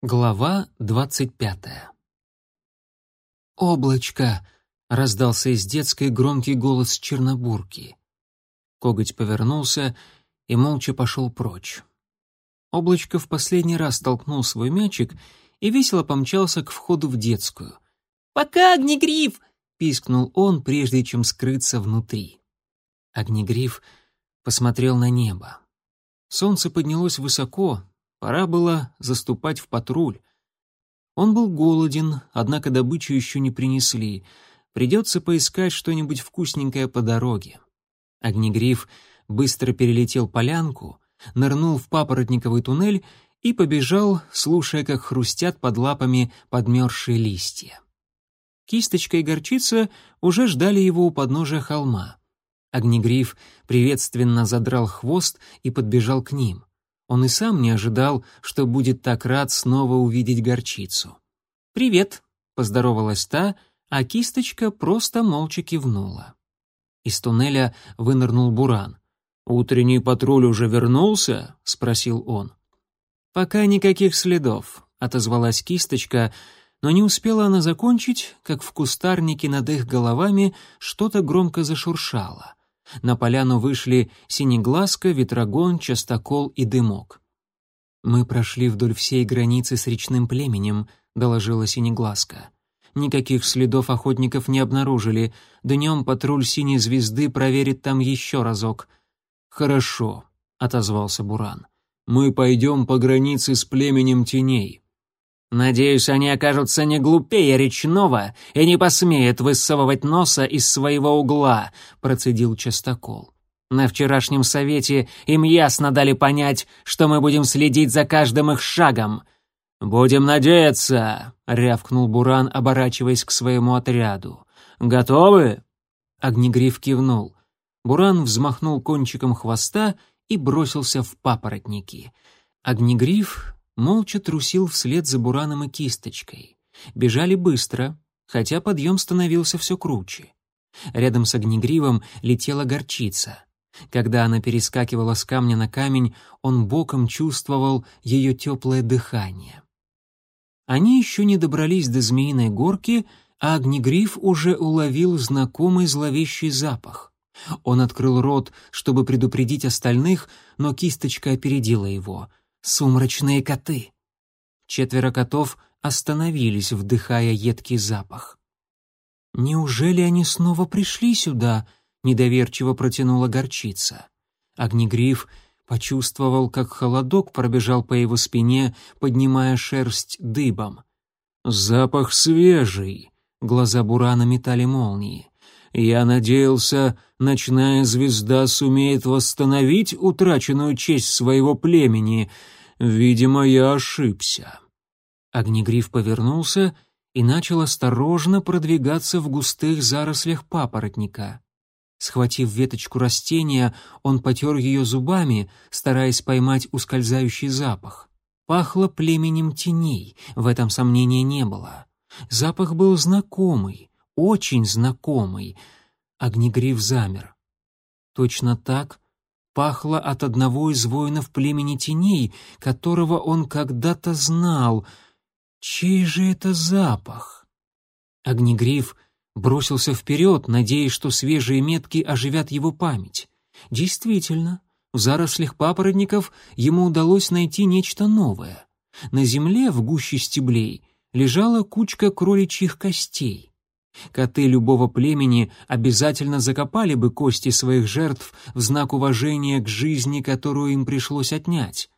Глава двадцать пятая. «Облачко!» — раздался из детской громкий голос Чернобурки. Коготь повернулся и молча пошел прочь. Облачко в последний раз толкнул свой мячик и весело помчался к входу в детскую. «Пока, Огнегриф!» — пискнул он, прежде чем скрыться внутри. Огнегриф посмотрел на небо. Солнце поднялось высоко, Пора было заступать в патруль. Он был голоден, однако добычу еще не принесли. Придется поискать что-нибудь вкусненькое по дороге. Огнегриф быстро перелетел полянку, нырнул в папоротниковый туннель и побежал, слушая, как хрустят под лапами подмерзшие листья. Кисточка и горчица уже ждали его у подножия холма. Огнегриф приветственно задрал хвост и подбежал к ним. Он и сам не ожидал, что будет так рад снова увидеть горчицу. «Привет», — поздоровалась та, а кисточка просто молча кивнула. Из туннеля вынырнул Буран. «Утренний патруль уже вернулся?» — спросил он. «Пока никаких следов», — отозвалась кисточка, но не успела она закончить, как в кустарнике над их головами что-то громко зашуршало. На поляну вышли Синеглазка, Ветрогон, Частокол и Дымок. «Мы прошли вдоль всей границы с речным племенем», — доложила Синеглазка. «Никаких следов охотников не обнаружили. Днем патруль Синей Звезды проверит там еще разок». «Хорошо», — отозвался Буран. «Мы пойдем по границе с племенем теней. Надеюсь, они окажутся не глупее речного и не посмеют высовывать носа из своего угла», — процедил Частокол. «На вчерашнем совете им ясно дали понять, что мы будем следить за каждым их шагом». «Будем надеяться», — рявкнул Буран, оборачиваясь к своему отряду. «Готовы?» Огнегриф кивнул. Буран взмахнул кончиком хвоста и бросился в папоротники. Огнегриф молча трусил вслед за Бураном и кисточкой. Бежали быстро, хотя подъем становился все круче. Рядом с огнегривом летела горчица. Когда она перескакивала с камня на камень, он боком чувствовал ее теплое дыхание. Они еще не добрались до змеиной горки, а огнегриф уже уловил знакомый зловещий запах. Он открыл рот, чтобы предупредить остальных, но кисточка опередила его сумрачные коты. Четверо котов остановились, вдыхая едкий запах. «Неужели они снова пришли сюда?» — недоверчиво протянула горчица. Огнегриф почувствовал, как холодок пробежал по его спине, поднимая шерсть дыбом. «Запах свежий!» — глаза Бурана метали молнии. «Я надеялся, ночная звезда сумеет восстановить утраченную честь своего племени. Видимо, я ошибся». Огнегриф повернулся и начал осторожно продвигаться в густых зарослях папоротника. Схватив веточку растения, он потер ее зубами, стараясь поймать ускользающий запах. Пахло племенем теней, в этом сомнения не было. Запах был знакомый, очень знакомый. Огнегриф замер. Точно так пахло от одного из воинов племени теней, которого он когда-то знал. Чей же это запах? Огнегриф бросился вперед, надеясь, что свежие метки оживят его память. Действительно, в зарослях папоротников ему удалось найти нечто новое. На земле, в гуще стеблей, лежала кучка кроличьих костей. Коты любого племени обязательно закопали бы кости своих жертв в знак уважения к жизни, которую им пришлось отнять.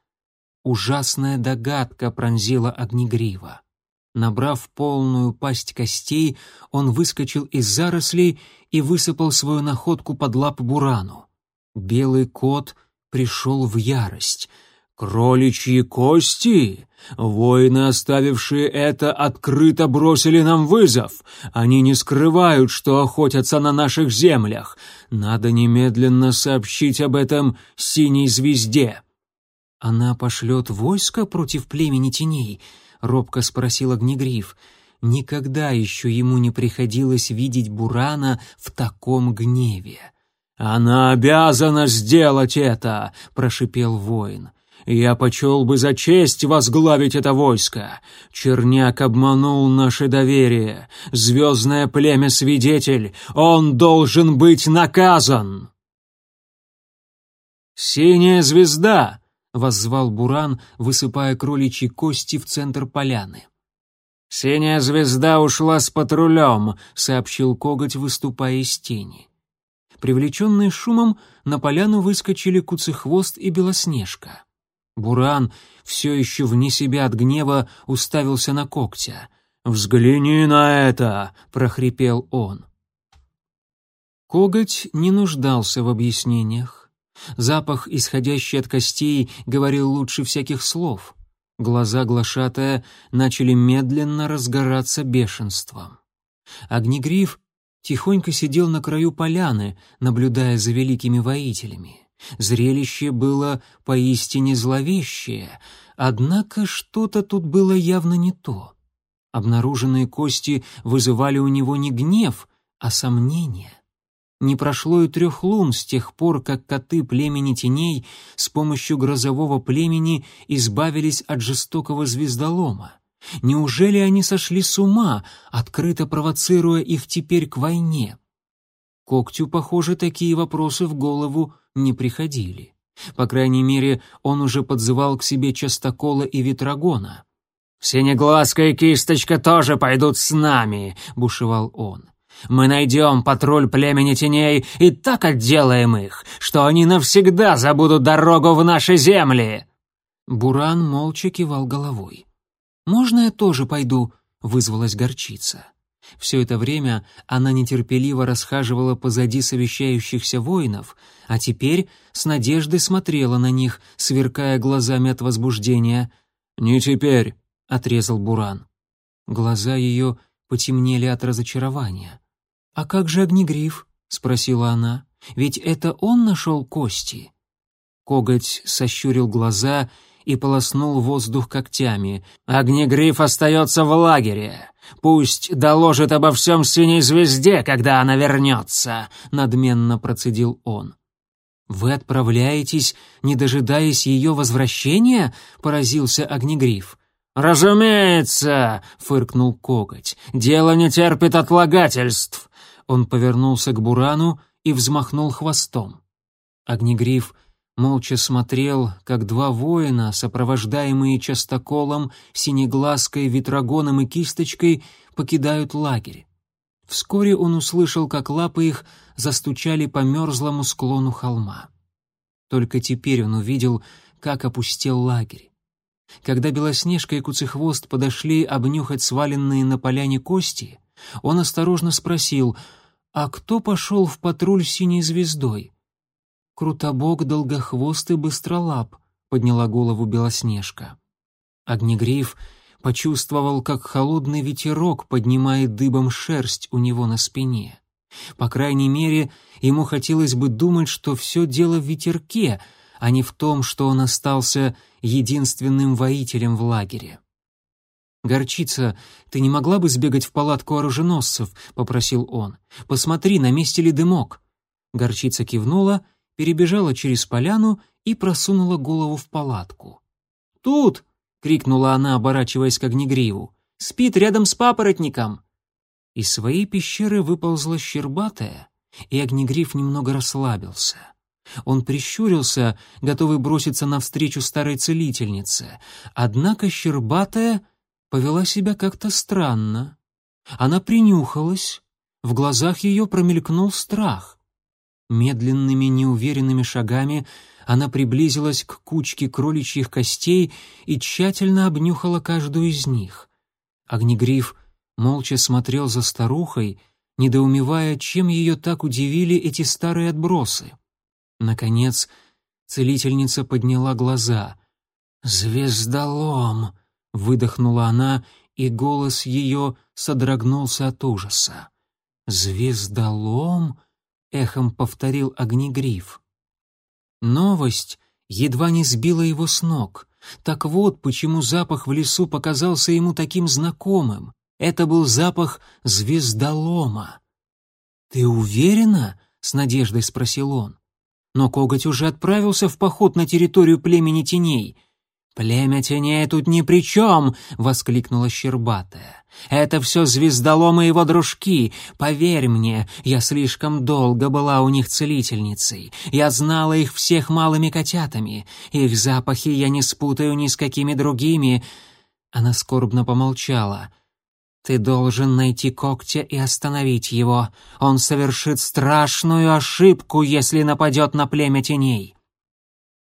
Ужасная догадка пронзила Огнегрива. Набрав полную пасть костей, он выскочил из зарослей и высыпал свою находку под лап Бурану. Белый кот пришел в ярость — «Кроличьи кости? Воины, оставившие это, открыто бросили нам вызов. Они не скрывают, что охотятся на наших землях. Надо немедленно сообщить об этом синей звезде». «Она пошлет войско против племени теней?» — робко спросил Огнегриф. Никогда еще ему не приходилось видеть Бурана в таком гневе. «Она обязана сделать это!» — прошипел воин. Я почел бы за честь возглавить это войско. Черняк обманул наше доверие. Звездное племя-свидетель. Он должен быть наказан!» «Синяя звезда!» — воззвал Буран, высыпая кроличьи кости в центр поляны. «Синяя звезда ушла с патрулем», — сообщил коготь, выступая из тени. Привлеченные шумом, на поляну выскочили Куцехвост и Белоснежка. Буран, все еще вне себя от гнева, уставился на когтя. «Взгляни на это!» — прохрипел он. Коготь не нуждался в объяснениях. Запах, исходящий от костей, говорил лучше всяких слов. Глаза глашатая начали медленно разгораться бешенством. Огнегриф тихонько сидел на краю поляны, наблюдая за великими воителями. Зрелище было поистине зловещее, однако что-то тут было явно не то. Обнаруженные кости вызывали у него не гнев, а сомнение. Не прошло и трех лун с тех пор, как коты племени теней с помощью грозового племени избавились от жестокого звездолома. Неужели они сошли с ума, открыто провоцируя их теперь к войне? Когтю, похоже, такие вопросы в голову не приходили. По крайней мере, он уже подзывал к себе Частокола и Ветрогона. «Синеглазка и Кисточка тоже пойдут с нами», — бушевал он. «Мы найдем патруль племени теней и так отделаем их, что они навсегда забудут дорогу в наши земли!» Буран молча кивал головой. «Можно я тоже пойду?» — вызвалась горчица. Все это время она нетерпеливо расхаживала позади совещающихся воинов, а теперь с надеждой смотрела на них, сверкая глазами от возбуждения. «Не теперь», — отрезал Буран. Глаза ее потемнели от разочарования. «А как же Огнегриф?» — спросила она. «Ведь это он нашел кости?» Коготь сощурил глаза и полоснул воздух когтями. «Огнегриф остается в лагере. Пусть доложит обо всем синей звезде, когда она вернется», — надменно процедил он. «Вы отправляетесь, не дожидаясь ее возвращения?» — поразился Огнегриф. «Разумеется!» — фыркнул коготь. «Дело не терпит отлагательств!» Он повернулся к Бурану и взмахнул хвостом. Огнегриф молча смотрел, как два воина, сопровождаемые частоколом, синеглазкой, ветрогоном и кисточкой, покидают лагерь. Вскоре он услышал, как лапы их застучали по мерзлому склону холма. Только теперь он увидел, как опустел лагерь. Когда Белоснежка и Куцехвост подошли обнюхать сваленные на поляне кости, он осторожно спросил, «А кто пошел в патруль синей звездой?» «Крутобок, долгохвост и быстролап», — подняла голову Белоснежка. Огнегриф почувствовал, как холодный ветерок поднимает дыбом шерсть у него на спине. По крайней мере, ему хотелось бы думать, что все дело в ветерке, а не в том, что он остался единственным воителем в лагере. «Горчица, ты не могла бы сбегать в палатку оруженосцев?» — попросил он. «Посмотри, на месте ли дымок?» Горчица кивнула перебежала через поляну и просунула голову в палатку. «Тут!» — крикнула она, оборачиваясь к огнегриву. «Спит рядом с папоротником!» Из своей пещеры выползла щербатая, и огнегриф немного расслабился. Он прищурился, готовый броситься навстречу старой целительнице, однако щербатая повела себя как-то странно. Она принюхалась, в глазах ее промелькнул страх. Медленными, неуверенными шагами она приблизилась к кучке кроличьих костей и тщательно обнюхала каждую из них. Огнегриф молча смотрел за старухой, недоумевая, чем ее так удивили эти старые отбросы. Наконец, целительница подняла глаза. «Звездолом!» — выдохнула она, и голос ее содрогнулся от ужаса. «Звездолом?» — эхом повторил огнегриф. Новость едва не сбила его с ног. Так вот, почему запах в лесу показался ему таким знакомым. Это был запах звездолома. «Ты уверена?» — с надеждой спросил он. Но коготь уже отправился в поход на территорию племени теней. «Племя теней тут ни при чем!» — воскликнула Щербатая. «Это все звездоломы его дружки. Поверь мне, я слишком долго была у них целительницей. Я знала их всех малыми котятами. Их запахи я не спутаю ни с какими другими». Она скорбно помолчала. «Ты должен найти когтя и остановить его. Он совершит страшную ошибку, если нападет на племя теней».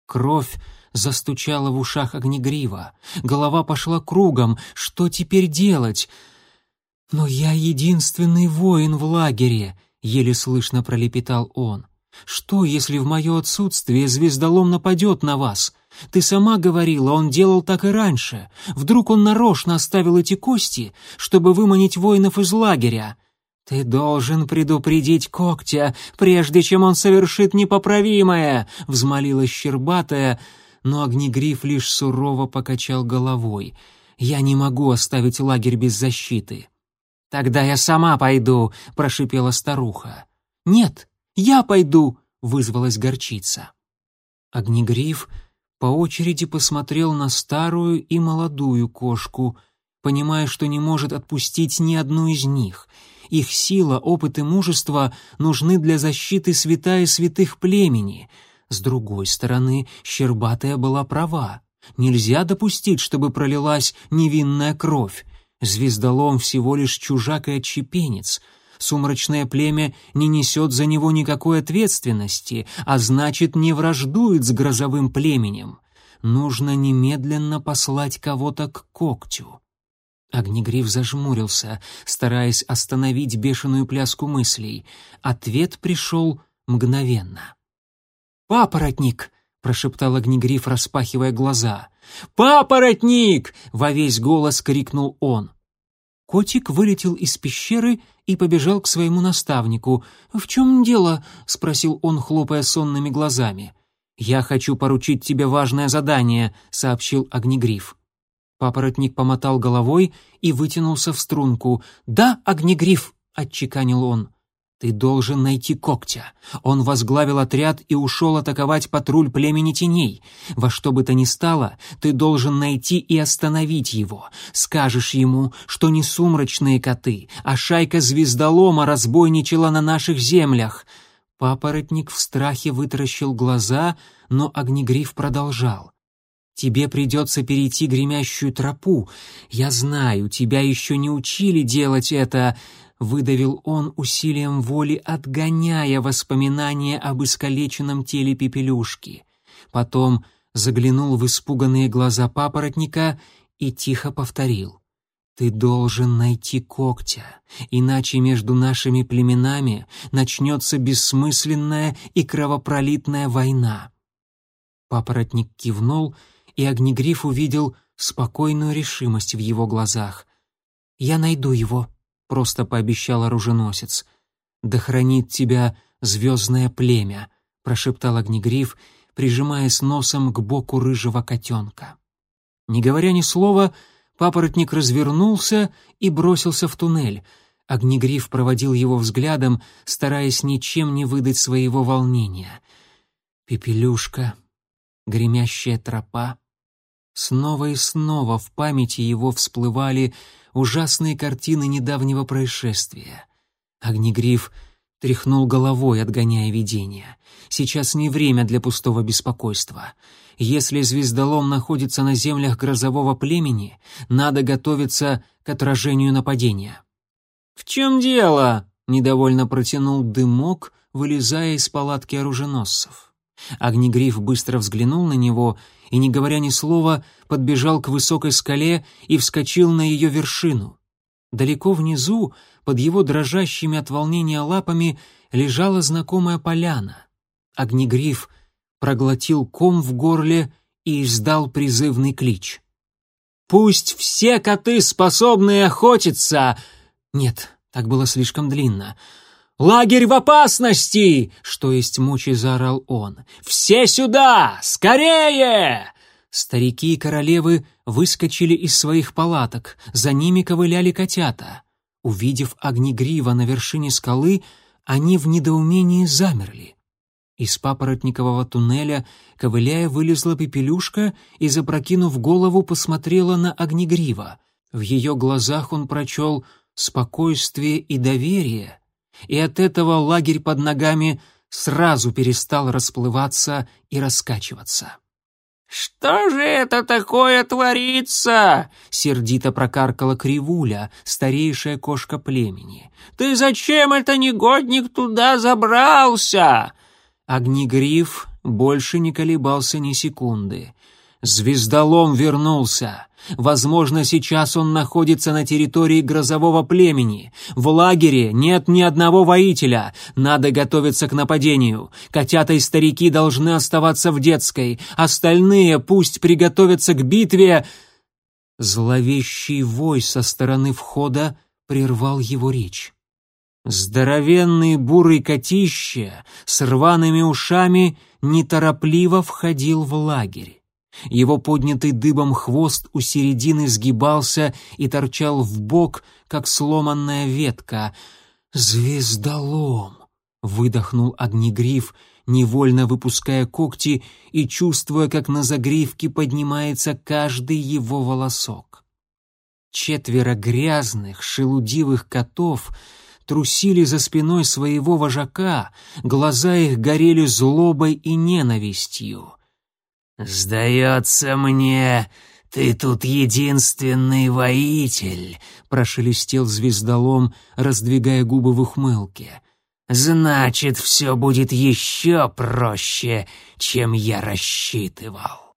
Кровь застучала в ушах огнегрива. Голова пошла кругом. Что теперь делать? «Но я единственный воин в лагере», — еле слышно пролепетал он. «Что, если в мое отсутствие звездолом нападет на вас? Ты сама говорила, он делал так и раньше. Вдруг он нарочно оставил эти кости, чтобы выманить воинов из лагеря. Ты должен предупредить когтя, прежде чем он совершит непоправимое, взмолилась щербатая, но огнегриф лишь сурово покачал головой. Я не могу оставить лагерь без защиты. Тогда я сама пойду, прошипела старуха. Нет, я пойду, вызвалась горчица. Огнегриф по очереди посмотрел на старую и молодую кошку, понимая, что не может отпустить ни одну из них. Их сила, опыт и мужество нужны для защиты святая святых племени. С другой стороны, Щербатая была права. Нельзя допустить, чтобы пролилась невинная кровь. Звездолом всего лишь чужак и отщепенец — Сумрачное племя не несет за него никакой ответственности, а значит, не враждует с грозовым племенем. Нужно немедленно послать кого-то к когтю. Огнегриф зажмурился, стараясь остановить бешеную пляску мыслей. Ответ пришел мгновенно. «Папоротник!» — прошептал Огнегриф, распахивая глаза. «Папоротник!» — во весь голос крикнул он. Котик вылетел из пещеры и побежал к своему наставнику. «В чем дело?» — спросил он, хлопая сонными глазами. «Я хочу поручить тебе важное задание», — сообщил Огнегриф. Папоротник помотал головой и вытянулся в струнку. «Да, Огнегриф!» — отчеканил он. «Ты должен найти когтя. Он возглавил отряд и ушел атаковать патруль племени теней. Во что бы то ни стало, ты должен найти и остановить его. Скажешь ему, что не сумрачные коты, а шайка звездолома разбойничала на наших землях». Папоротник в страхе вытаращил глаза, но Огнегриф продолжал. Тебе придется перейти гремящую тропу. Я знаю, тебя еще не учили делать это выдавил он усилием воли, отгоняя воспоминания об искалеченном теле Пепелюшки. Потом заглянул в испуганные глаза папоротника и тихо повторил. «Ты должен найти когтя, иначе между нашими племенами начнется бессмысленная и кровопролитная война». Папоротник кивнул, и Огнегриф увидел спокойную решимость в его глазах. «Я найду его», — просто пообещал оруженосец. «Да хранит тебя звездное племя», — прошептал Огнегриф, прижимаясь носом к боку рыжего котенка. Не говоря ни слова, папоротник развернулся и бросился в туннель. Огнегриф проводил его взглядом, стараясь ничем не выдать своего волнения. Пепелюшка, гремящая тропа. Снова и снова в памяти его всплывали ужасные картины недавнего происшествия. Огнегриф тряхнул головой, отгоняя видение. Сейчас не время для пустого беспокойства. Если звездолом находится на землях грозового племени, надо готовиться к отражению нападения. «В чем дело?» — недовольно протянул дымок, вылезая из палатки оруженосцев. Огнегриф быстро взглянул на него и, не говоря ни слова, подбежал к высокой скале и вскочил на ее вершину. Далеко внизу, под его дрожащими от волнения лапами, лежала знакомая поляна. Огнегриф проглотил ком в горле и издал призывный клич. «Пусть все коты, способные охотиться!» Нет, так было слишком длинно. «Лагерь в опасности!» — что есть мочи заорал он. «Все сюда! Скорее!» Старики и королевы выскочили из своих палаток, за ними ковыляли котята. Увидев огнегрива на вершине скалы, они в недоумении замерли. Из папоротникового туннеля, ковыляя, вылезла пепелюшка и, запрокинув голову, посмотрела на огнегрива. В ее глазах он прочел спокойствие и доверие, и от этого лагерь под ногами сразу перестал расплываться и раскачиваться. «Что же это такое творится?» — сердито прокаркала Кривуля, старейшая кошка племени. «Ты зачем, это негодник, туда забрался?» Огнегриф больше не колебался ни секунды. Звездолом вернулся. Возможно, сейчас он находится на территории грозового племени. В лагере нет ни одного воителя. Надо готовиться к нападению. Котята и старики должны оставаться в детской. Остальные пусть приготовятся к битве. Зловещий вой со стороны входа прервал его речь. Здоровенный бурый котище с рваными ушами неторопливо входил в лагерь. Его поднятый дыбом хвост у середины сгибался и торчал в бок, как сломанная ветка. «Звездолом!» — выдохнул огнегриф, невольно выпуская когти и чувствуя, как на загривке поднимается каждый его волосок. Четверо грязных, шелудивых котов трусили за спиной своего вожака, глаза их горели злобой и ненавистью. «Сдается мне, ты тут единственный воитель», — прошелестел звездолом, раздвигая губы в ухмылке. «Значит, все будет еще проще, чем я рассчитывал».